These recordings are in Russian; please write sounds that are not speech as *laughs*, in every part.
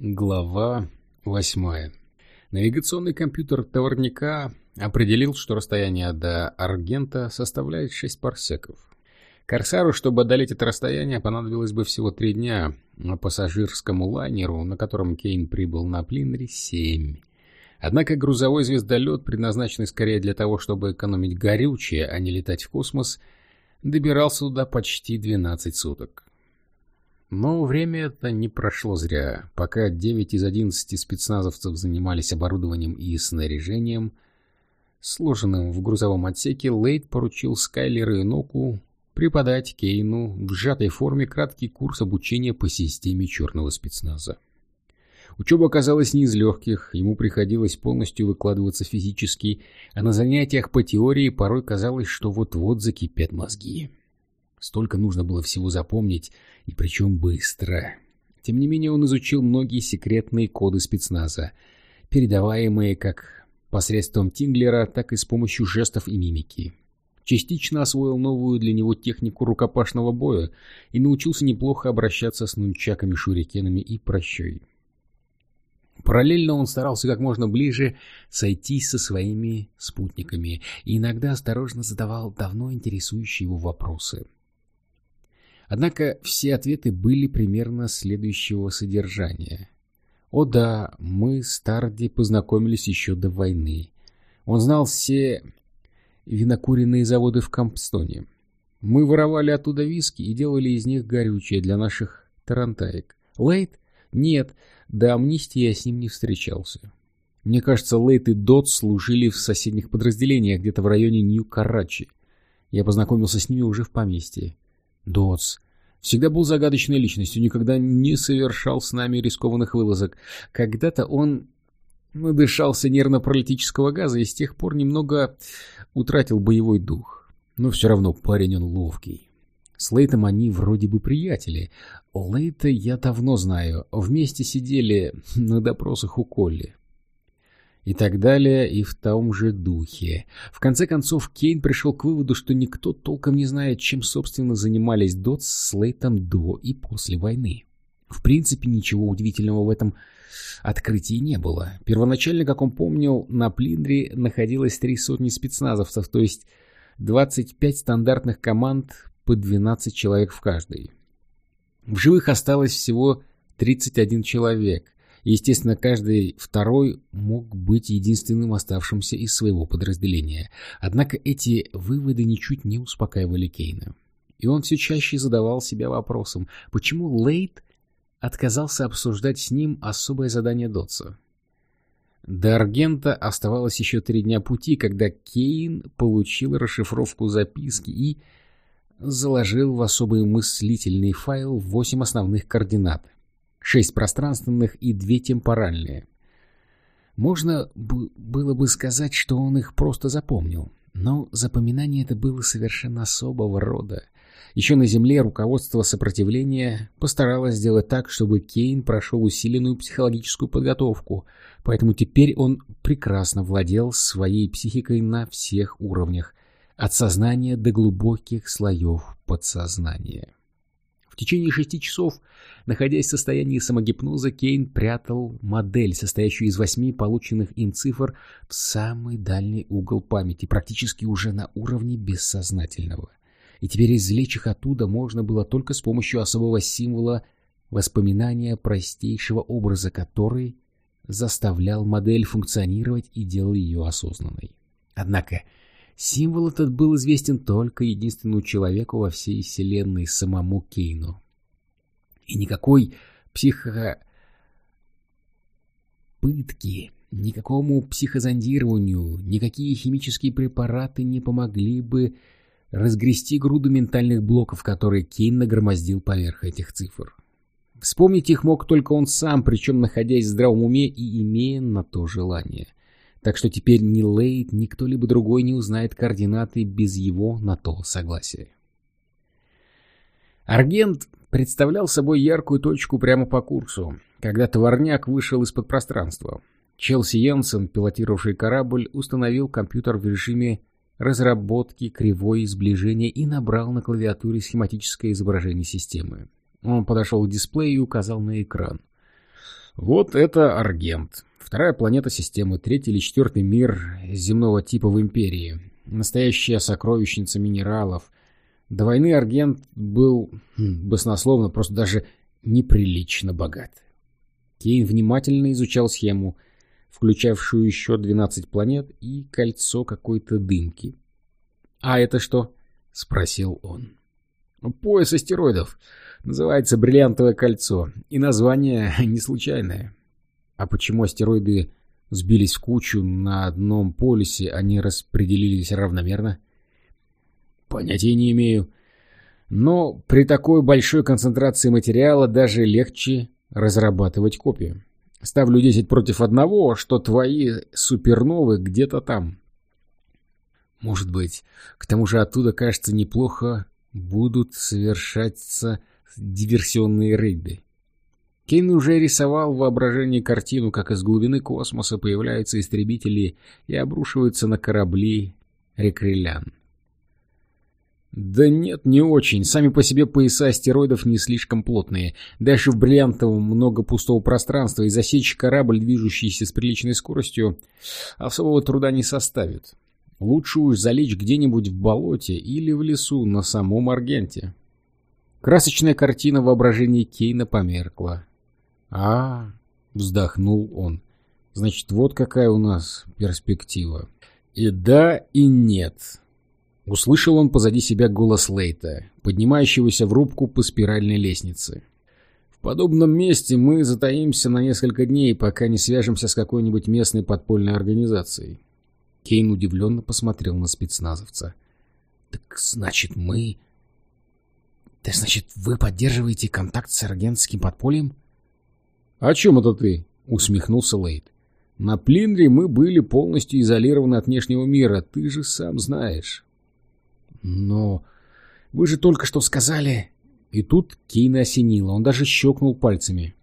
Глава восьмая. Навигационный компьютер товарника определил, что расстояние до Аргента составляет 6 парсеков. Корсару, чтобы одолеть это расстояние, понадобилось бы всего три дня, а пассажирскому лайнеру, на котором Кейн прибыл на Плинере, семь. Однако грузовой звездолет, предназначенный скорее для того, чтобы экономить горючее, а не летать в космос, добирался туда почти 12 суток. Но время это не прошло зря. Пока 9 из 11 спецназовцев занимались оборудованием и снаряжением, сложенным в грузовом отсеке, Лейд поручил Скайлеру и Ноку преподать Кейну в сжатой форме краткий курс обучения по системе черного спецназа. Учеба оказалась не из легких, ему приходилось полностью выкладываться физически, а на занятиях по теории порой казалось, что вот-вот закипят мозги. Столько нужно было всего запомнить, и причем быстро. Тем не менее он изучил многие секретные коды спецназа, передаваемые как посредством Тинглера, так и с помощью жестов и мимики. Частично освоил новую для него технику рукопашного боя и научился неплохо обращаться с нунчаками, шурикенами и прощой. Параллельно он старался как можно ближе сойтись со своими спутниками и иногда осторожно задавал давно интересующие его вопросы — Однако все ответы были примерно следующего содержания. «О да, мы с Тарди познакомились еще до войны. Он знал все винокуренные заводы в Кампстоне. Мы воровали оттуда виски и делали из них горючее для наших тарантаек. Лейт? Нет, до амнистии я с ним не встречался. Мне кажется, Лейт и Дот служили в соседних подразделениях где-то в районе Нью-Карачи. Я познакомился с ними уже в поместье. Дотс всегда был загадочной личностью, никогда не совершал с нами рискованных вылазок. Когда-то он надышался нервно-паралитического газа и с тех пор немного утратил боевой дух. Но все равно парень он ловкий. С Лейтом они вроде бы приятели. Лейта я давно знаю. Вместе сидели *laughs* на допросах у Колли и так далее, и в том же духе. В конце концов, Кейн пришел к выводу, что никто толком не знает, чем, собственно, занимались Дотс с Лейтом до и после войны. В принципе, ничего удивительного в этом открытии не было. Первоначально, как он помнил, на Плиндре находилось три сотни спецназовцев, то есть 25 стандартных команд по 12 человек в каждой. В живых осталось всего 31 человек, Естественно, каждый второй мог быть единственным оставшимся из своего подразделения. Однако эти выводы ничуть не успокаивали Кейна. И он все чаще задавал себя вопросом, почему Лейт отказался обсуждать с ним особое задание Дотса. До Аргента оставалось еще три дня пути, когда Кейн получил расшифровку записки и заложил в особый мыслительный файл восемь основных координат — шесть пространственных и две темпоральные. Можно было бы сказать, что он их просто запомнил, но запоминание это было совершенно особого рода. Еще на Земле руководство сопротивления постаралось сделать так, чтобы Кейн прошел усиленную психологическую подготовку, поэтому теперь он прекрасно владел своей психикой на всех уровнях, от сознания до глубоких слоев подсознания. В течение шести часов, находясь в состоянии самогипноза, Кейн прятал модель, состоящую из восьми полученных им цифр, в самый дальний угол памяти, практически уже на уровне бессознательного. И теперь извлечь их оттуда можно было только с помощью особого символа воспоминания простейшего образа, который заставлял модель функционировать и делал ее осознанной. Однако Символ этот был известен только единственному человеку во всей вселенной, самому Кейну. И никакой психопытки, никакому психозондированию, никакие химические препараты не помогли бы разгрести груду ментальных блоков, которые Кейн нагромоздил поверх этих цифр. Вспомнить их мог только он сам, причем находясь в здравом уме и имея на то желание. Так что теперь ни Лейд, ни кто-либо другой не узнает координаты без его на то согласия. Аргент представлял собой яркую точку прямо по курсу, когда товарняк вышел из-под пространства. Челси Йенсен, пилотировавший корабль, установил компьютер в режиме разработки кривой сближения и набрал на клавиатуре схематическое изображение системы. Он подошел к дисплею и указал на экран. Вот это Аргент. Вторая планета системы, третий или четвертый мир земного типа в Империи. Настоящая сокровищница минералов. До войны Аргент был хм, баснословно, просто даже неприлично богат. Кейн внимательно изучал схему, включавшую еще 12 планет и кольцо какой-то дымки. «А это что?» — спросил он. «Пояс астероидов. Называется Бриллиантовое кольцо. И название *laughs* не случайное. А почему астероиды сбились в кучу на одном полюсе, они распределились равномерно?» «Понятия не имею. Но при такой большой концентрации материала даже легче разрабатывать копию. Ставлю 10 против одного, что твои суперновы где-то там. Может быть. К тому же оттуда, кажется, неплохо будут совершаться диверсионные рейды. Кейн уже рисовал в воображении картину, как из глубины космоса появляются истребители и обрушиваются на корабли рекрелян. Да нет, не очень. Сами по себе пояса астероидов не слишком плотные. Дальше в Бриллиантовом много пустого пространства, и засечь корабль, движущийся с приличной скоростью, особого труда не составит. Лучше уж залечь где-нибудь в болоте или в лесу на самом Аргенте. Красочная картина воображения Кейна померкла. а вздохнул он. «Значит, вот какая у нас перспектива». «И да, и нет». Услышал он позади себя голос Лейта, поднимающегося в рубку по спиральной лестнице. В подобном месте мы затаимся на несколько дней, пока не свяжемся с какой-нибудь местной подпольной организацией. Кейн удивленно посмотрел на спецназовца. «Так значит, мы...» «Так значит, вы поддерживаете контакт с аргентским подпольем?» «О чем это ты?» — усмехнулся Лейт. «На Плинре мы были полностью изолированы от внешнего мира, ты же сам знаешь». Но вы же только что сказали... И тут Кейна осенило, он даже щелкнул пальцами.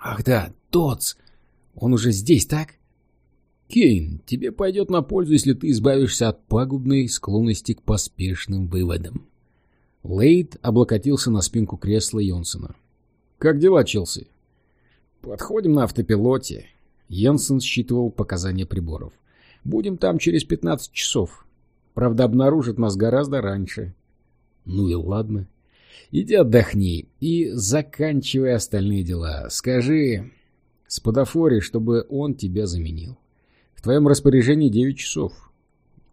Ах да, Дотс! Он уже здесь, так? Кейн, тебе пойдет на пользу, если ты избавишься от пагубной склонности к поспешным выводам. Лейд облокотился на спинку кресла Йонсона. «Как дела, Челси?» «Подходим на автопилоте». Йенсен считывал показания приборов. «Будем там через 15 часов. Правда, обнаружат нас гораздо раньше. Ну и ладно. Иди отдохни и заканчивай остальные дела. Скажи Спадафоре, чтобы он тебя заменил. В твоем распоряжении девять часов.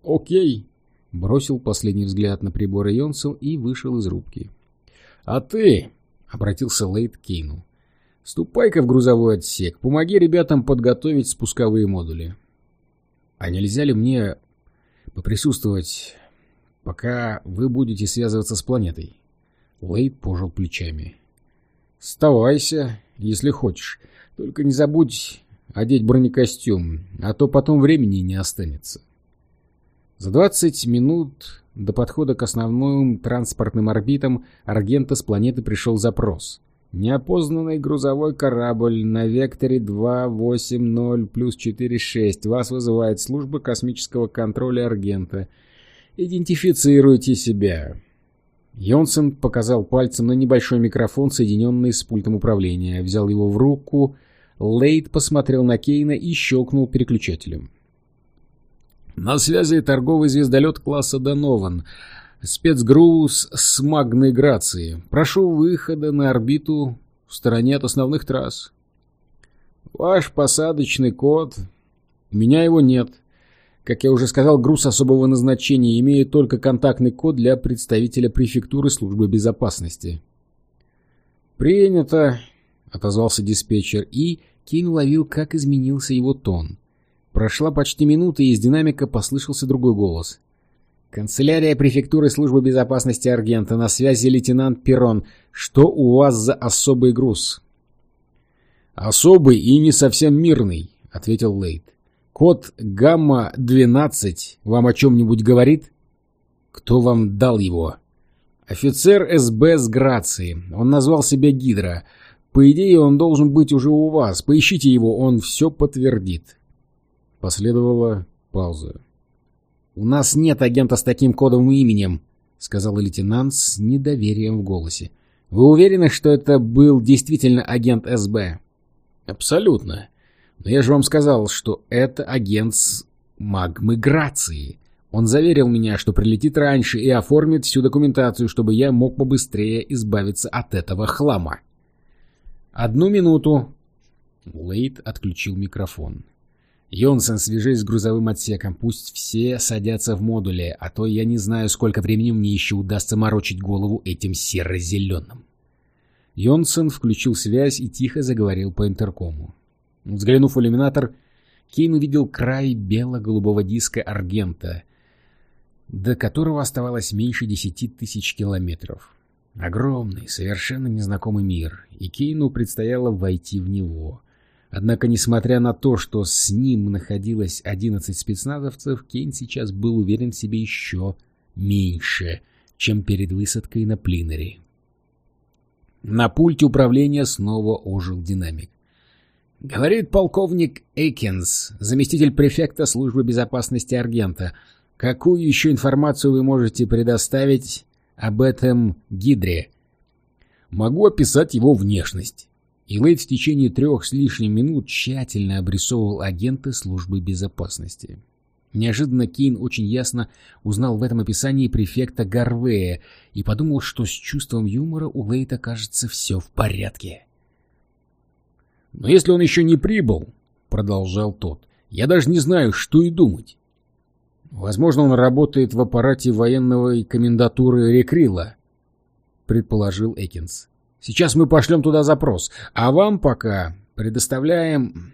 Окей. Бросил последний взгляд на приборы Йонсел и вышел из рубки. А ты, обратился Лейт к Кейну, ступай-ка в грузовой отсек, помоги ребятам подготовить спусковые модули. А нельзя ли мне поприсутствовать, пока вы будете связываться с планетой. Лейд пожал плечами. «Оставайся, если хочешь. Только не забудь одеть бронекостюм, а то потом времени не останется». За 20 минут до подхода к основным транспортным орбитам Аргента с планеты пришел запрос. Неопознанный грузовой корабль на векторе 280 плюс 46 вас вызывает служба космического контроля Аргента. Идентифицируйте себя. Йонсен показал пальцем на небольшой микрофон, соединенный с пультом управления. Взял его в руку. Лейд посмотрел на Кейна и щелкнул переключателем. «На связи торговый звездолет класса Донован спецгруз с магной грации. Прошу выхода на орбиту в стороне от основных трасс. Ваш посадочный код... У меня его нет. Как я уже сказал, груз особого назначения имеет только контактный код для представителя префектуры службы безопасности. «Принято», — отозвался диспетчер, и Кейн уловил, как изменился его тон. Прошла почти минута, и из динамика послышался другой голос. «Канцелярия префектуры службы безопасности Аргента. На связи лейтенант Перрон. Что у вас за особый груз?» «Особый и не совсем мирный», — ответил Лейт. «Код Гамма-12 вам о чем-нибудь говорит?» «Кто вам дал его?» «Офицер СБ с Грации. Он назвал себя Гидра. По идее, он должен быть уже у вас. Поищите его, он все подтвердит». Последовала пауза. «У нас нет агента с таким кодовым именем», — сказал лейтенант с недоверием в голосе. «Вы уверены, что это был действительно агент СБ?» Абсолютно. Но я же вам сказал, что это агент с магмиграции. Он заверил меня, что прилетит раньше и оформит всю документацию, чтобы я мог побыстрее избавиться от этого хлама. Одну минуту. Лейд отключил микрофон. Йонсен, свяжись с грузовым отсеком, пусть все садятся в модуле, а то я не знаю, сколько времени мне еще удастся морочить голову этим серо-зеленым. Йонсен включил связь и тихо заговорил по интеркому. Взглянув в иллюминатор, Кейн увидел край бело-голубого диска Аргента, до которого оставалось меньше десяти тысяч километров. Огромный, совершенно незнакомый мир, и Кейну предстояло войти в него. Однако, несмотря на то, что с ним находилось одиннадцать спецназовцев, Кейн сейчас был уверен в себе еще меньше, чем перед высадкой на Плинере. На пульте управления снова ожил динамик. «Говорит полковник Эйкинс, заместитель префекта службы безопасности Аргента. Какую еще информацию вы можете предоставить об этом Гидре?» «Могу описать его внешность». И Лейд в течение трех с лишним минут тщательно обрисовывал агента службы безопасности. Неожиданно Кейн очень ясно узнал в этом описании префекта Гарвея и подумал, что с чувством юмора у Лейта кажется все в порядке. «Но если он еще не прибыл», — продолжал тот, — «я даже не знаю, что и думать. Возможно, он работает в аппарате военного комендатуры Рекрила», — предположил Экинс. «Сейчас мы пошлем туда запрос, а вам пока предоставляем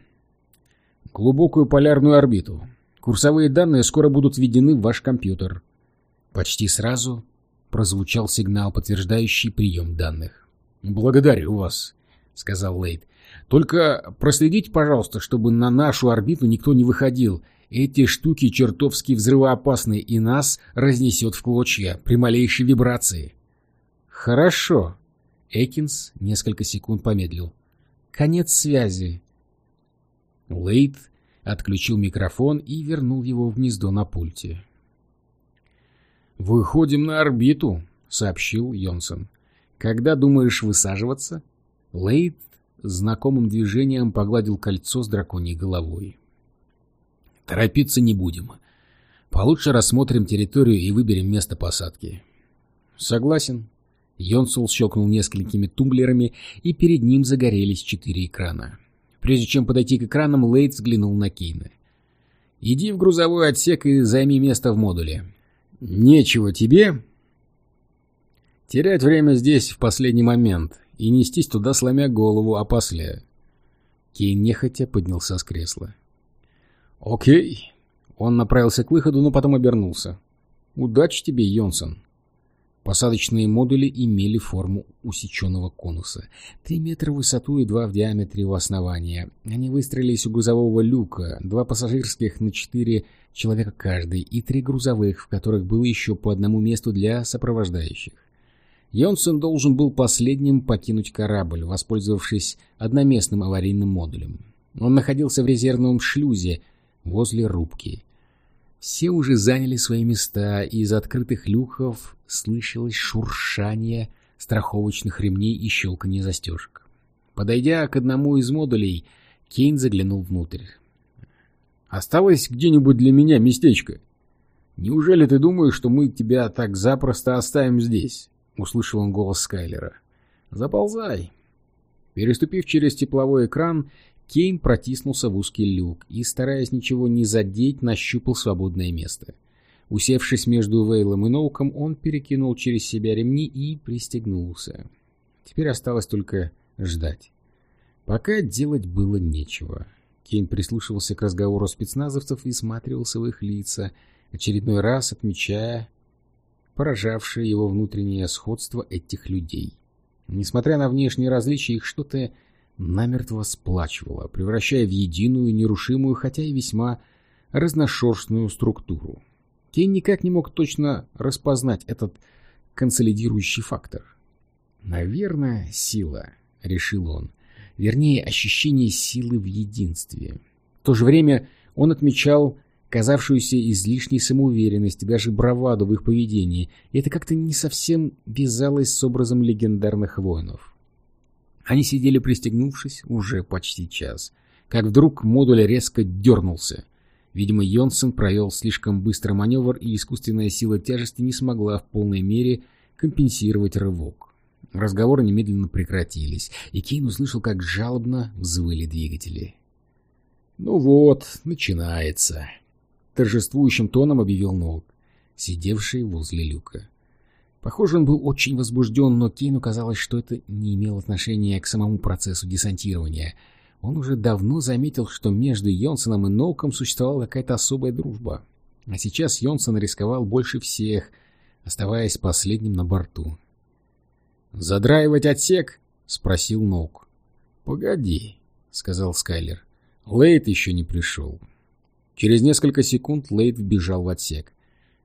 глубокую полярную орбиту». Курсовые данные скоро будут введены в ваш компьютер. Почти сразу прозвучал сигнал, подтверждающий прием данных. «Благодарю вас», — сказал Лейд. «Только проследите, пожалуйста, чтобы на нашу орбиту никто не выходил. Эти штуки чертовски взрывоопасны, и нас разнесет в клочья при малейшей вибрации». «Хорошо», — Экинс несколько секунд помедлил. «Конец связи». Лейд отключил микрофон и вернул его в гнездо на пульте. «Выходим на орбиту», — сообщил Йонсон. «Когда думаешь высаживаться?» Лейд знакомым движением погладил кольцо с драконьей головой. «Торопиться не будем. Получше рассмотрим территорию и выберем место посадки». «Согласен». Йонсул щелкнул несколькими тумблерами, и перед ним загорелись четыре экрана. Прежде чем подойти к экранам, Лейд взглянул на Кейна. «Иди в грузовой отсек и займи место в модуле. Нечего тебе терять время здесь в последний момент и нестись туда, сломя голову, а после...» Кейн нехотя поднялся с кресла. «Окей». Он направился к выходу, но потом обернулся. «Удачи тебе, Йонсон». Посадочные модули имели форму усеченного конуса. Три метра в высоту и два в диаметре у основания. Они выстроились у грузового люка, два пассажирских на четыре человека каждый, и три грузовых, в которых было еще по одному месту для сопровождающих. Йонсон должен был последним покинуть корабль, воспользовавшись одноместным аварийным модулем. Он находился в резервном шлюзе возле рубки. Все уже заняли свои места, и из открытых люков слышалось шуршание страховочных ремней и щелканье застежек. Подойдя к одному из модулей, Кейн заглянул внутрь. «Осталось где-нибудь для меня местечко? Неужели ты думаешь, что мы тебя так запросто оставим здесь?» — услышал он голос Скайлера. «Заползай». Переступив через тепловой экран, Кейн протиснулся в узкий люк и, стараясь ничего не задеть, нащупал свободное место. Усевшись между Вейлом и Ноуком, он перекинул через себя ремни и пристегнулся. Теперь осталось только ждать. Пока делать было нечего. Кейн прислушивался к разговору спецназовцев и сматривался в их лица, очередной раз отмечая поражавшее его внутреннее сходство этих людей. Несмотря на внешние различия, их что-то намертво сплачивала, превращая в единую, нерушимую, хотя и весьма разношерстную структуру. Кейн никак не мог точно распознать этот консолидирующий фактор. «Наверное, сила», — решил он. Вернее, ощущение силы в единстве. В то же время он отмечал казавшуюся излишней самоуверенность, даже браваду в их поведении, и это как-то не совсем вязалось с образом легендарных воинов. Они сидели пристегнувшись уже почти час, как вдруг модуль резко дернулся. Видимо, Йонсен провел слишком быстрый маневр, и искусственная сила тяжести не смогла в полной мере компенсировать рывок. Разговоры немедленно прекратились, и Кейн услышал, как жалобно взвыли двигатели. «Ну вот, начинается», — торжествующим тоном объявил Ноут, сидевший возле люка. Похоже, он был очень возбужден, но Кейну казалось, что это не имело отношения к самому процессу десантирования. Он уже давно заметил, что между Йонсоном и Ноуком существовала какая-то особая дружба. А сейчас Йонсон рисковал больше всех, оставаясь последним на борту. «Задраивать отсек?» — спросил Ноук. «Погоди», — сказал Скайлер. Лейт еще не пришел. Через несколько секунд Лейт вбежал в отсек.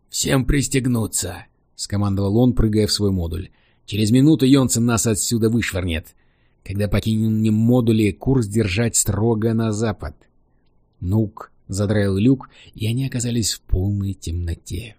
«Всем пристегнуться!» — скомандовал он, прыгая в свой модуль. «Через минуту Йонсен нас отсюда вышвырнет. Когда покинем модули, курс держать строго на запад». Нук задраил люк, и они оказались в полной темноте.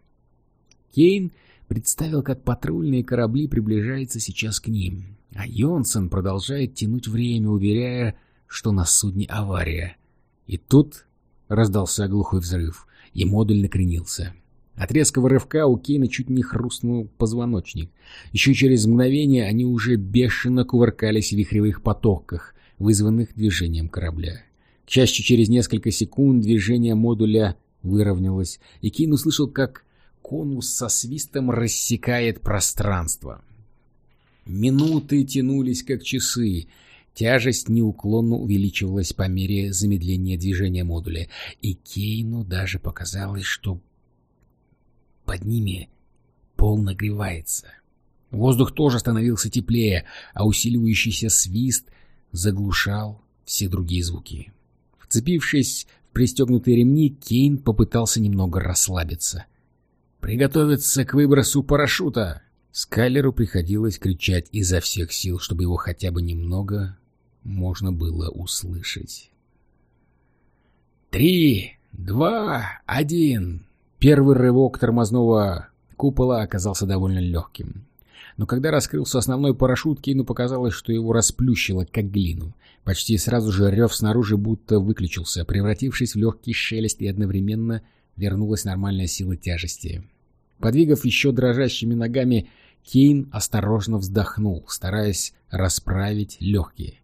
Кейн представил, как патрульные корабли приближаются сейчас к ним, а Йонсон продолжает тянуть время, уверяя, что на судне авария. И тут раздался глухой взрыв, и модуль накренился. От резкого рывка у Кейна чуть не хрустнул позвоночник. Еще через мгновение они уже бешено кувыркались в вихревых потоках, вызванных движением корабля. Счастью, через несколько секунд движение модуля выровнялось, и Кейн услышал, как конус со свистом рассекает пространство. Минуты тянулись, как часы. Тяжесть неуклонно увеличивалась по мере замедления движения модуля, и Кейну даже показалось, что под ними пол нагревается. Воздух тоже становился теплее, а усиливающийся свист заглушал все другие звуки. Вцепившись в пристегнутые ремни, Кейн попытался немного расслабиться — «Приготовиться к выбросу парашюта!» Скайлеру приходилось кричать изо всех сил, чтобы его хотя бы немного можно было услышать. «Три, два, один!» Первый рывок тормозного купола оказался довольно легким. Но когда раскрылся основной парашют, Кейну показалось, что его расплющило, как глину. Почти сразу же рев снаружи будто выключился, превратившись в легкий шелест, и одновременно вернулась нормальная сила тяжести. Подвигав еще дрожащими ногами, Кейн осторожно вздохнул, стараясь расправить легкие.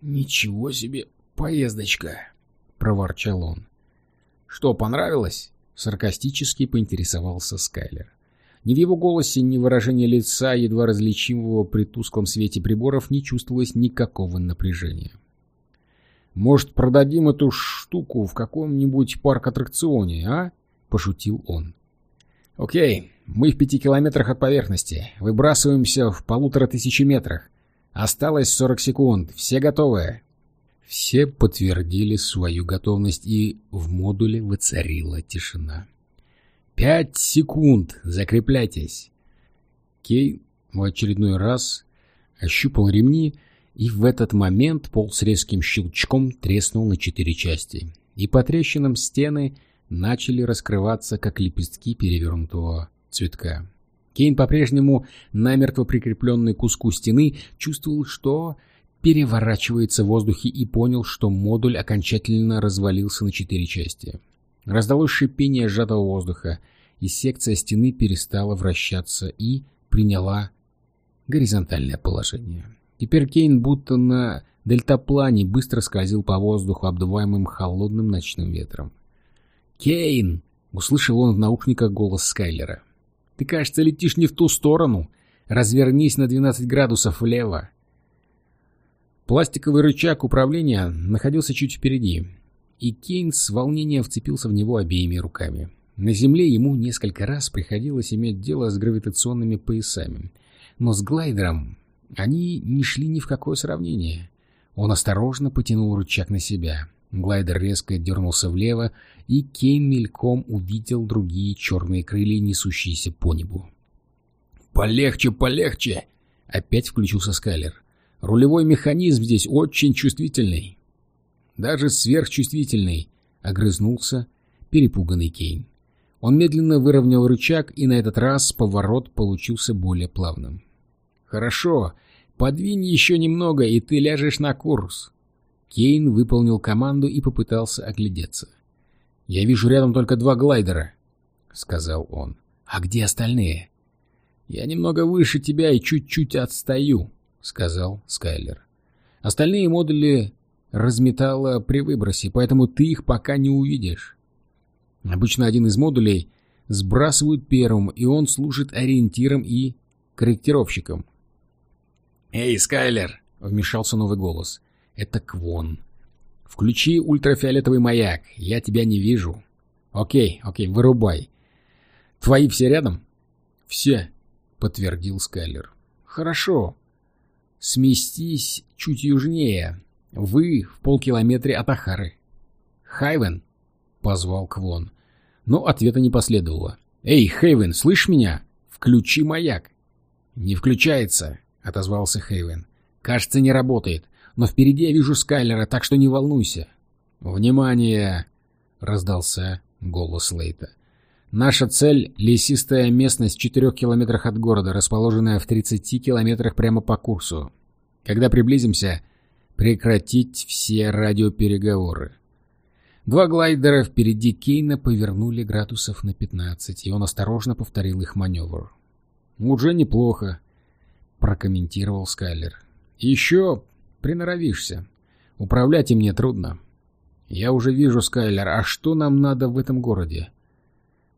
«Ничего себе поездочка!» — проворчал он. «Что, понравилось?» — саркастически поинтересовался Скайлер. Ни в его голосе, ни выражения лица, едва различимого при тусклом свете приборов, не чувствовалось никакого напряжения. «Может, продадим эту штуку в каком-нибудь парк-аттракционе, а?» — пошутил он. «Окей, мы в пяти километрах от поверхности. Выбрасываемся в полутора тысячи метрах. Осталось сорок секунд. Все готовы?» Все подтвердили свою готовность, и в модуле воцарила тишина. «Пять секунд! Закрепляйтесь!» Кей в очередной раз ощупал ремни, и в этот момент пол с резким щелчком треснул на четыре части, и по трещинам стены начали раскрываться, как лепестки перевернутого цветка. Кейн, по-прежнему намертво прикрепленный к куску стены, чувствовал, что переворачивается в воздухе и понял, что модуль окончательно развалился на четыре части. Раздалось шипение сжатого воздуха, и секция стены перестала вращаться и приняла горизонтальное положение. Теперь Кейн будто на дельтаплане быстро скользил по воздуху, обдуваемым холодным ночным ветром. «Кейн!» — услышал он в наушниках голос Скайлера. «Ты, кажется, летишь не в ту сторону. Развернись на 12 градусов влево». Пластиковый рычаг управления находился чуть впереди, и Кейн с волнением вцепился в него обеими руками. На Земле ему несколько раз приходилось иметь дело с гравитационными поясами, но с глайдером они не шли ни в какое сравнение. Он осторожно потянул рычаг на себя. Глайдер резко дернулся влево, и Кейн мельком увидел другие черные крылья, несущиеся по небу. «Полегче, полегче!» — опять включился Скайлер. «Рулевой механизм здесь очень чувствительный». «Даже сверхчувствительный», — огрызнулся перепуганный Кейн. Он медленно выровнял рычаг, и на этот раз поворот получился более плавным. «Хорошо, Подвинь еще немного, и ты ляжешь на курс. Кейн выполнил команду и попытался оглядеться. «Я вижу рядом только два глайдера», — сказал он. «А где остальные?» «Я немного выше тебя и чуть-чуть отстаю», — сказал Скайлер. «Остальные модули разметало при выбросе, поэтому ты их пока не увидишь. Обычно один из модулей сбрасывают первым, и он служит ориентиром и корректировщиком. «Эй, Скайлер!» — вмешался новый голос. «Это Квон. Включи ультрафиолетовый маяк, я тебя не вижу». «Окей, окей, вырубай. Твои все рядом?» «Все», — подтвердил Скайлер. «Хорошо. Сместись чуть южнее. Вы в полкилометре от Ахары». «Хайвен?» — позвал Квон. Но ответа не последовало. «Эй, Хейвен, слышь меня? Включи маяк!» «Не включается», — отозвался Хейвен. «Кажется, не работает, но впереди я вижу Скайлера, так что не волнуйся». «Внимание!» — раздался голос Лейта. «Наша цель — лесистая местность в четырех километрах от города, расположенная в 30 километрах прямо по курсу. Когда приблизимся, прекратить все радиопереговоры». Два глайдера впереди Кейна повернули градусов на 15, и он осторожно повторил их маневр. «Уже неплохо», — прокомментировал Скайлер. «Еще приноровишься. Управлять им мне трудно. Я уже вижу, Скайлер, а что нам надо в этом городе?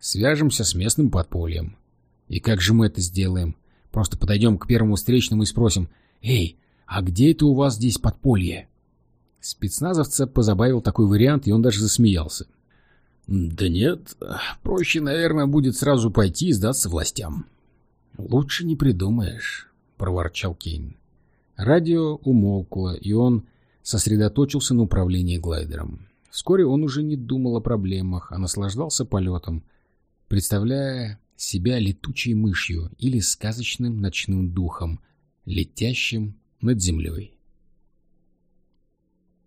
Свяжемся с местным подпольем. И как же мы это сделаем? Просто подойдем к первому встречному и спросим, «Эй, а где это у вас здесь подполье?» Спецназовца позабавил такой вариант, и он даже засмеялся. «Да нет, проще, наверное, будет сразу пойти и сдаться властям». «Лучше не придумаешь», — проворчал Кейн. Радио умолкло, и он сосредоточился на управлении глайдером. Вскоре он уже не думал о проблемах, а наслаждался полетом, представляя себя летучей мышью или сказочным ночным духом, летящим над землей.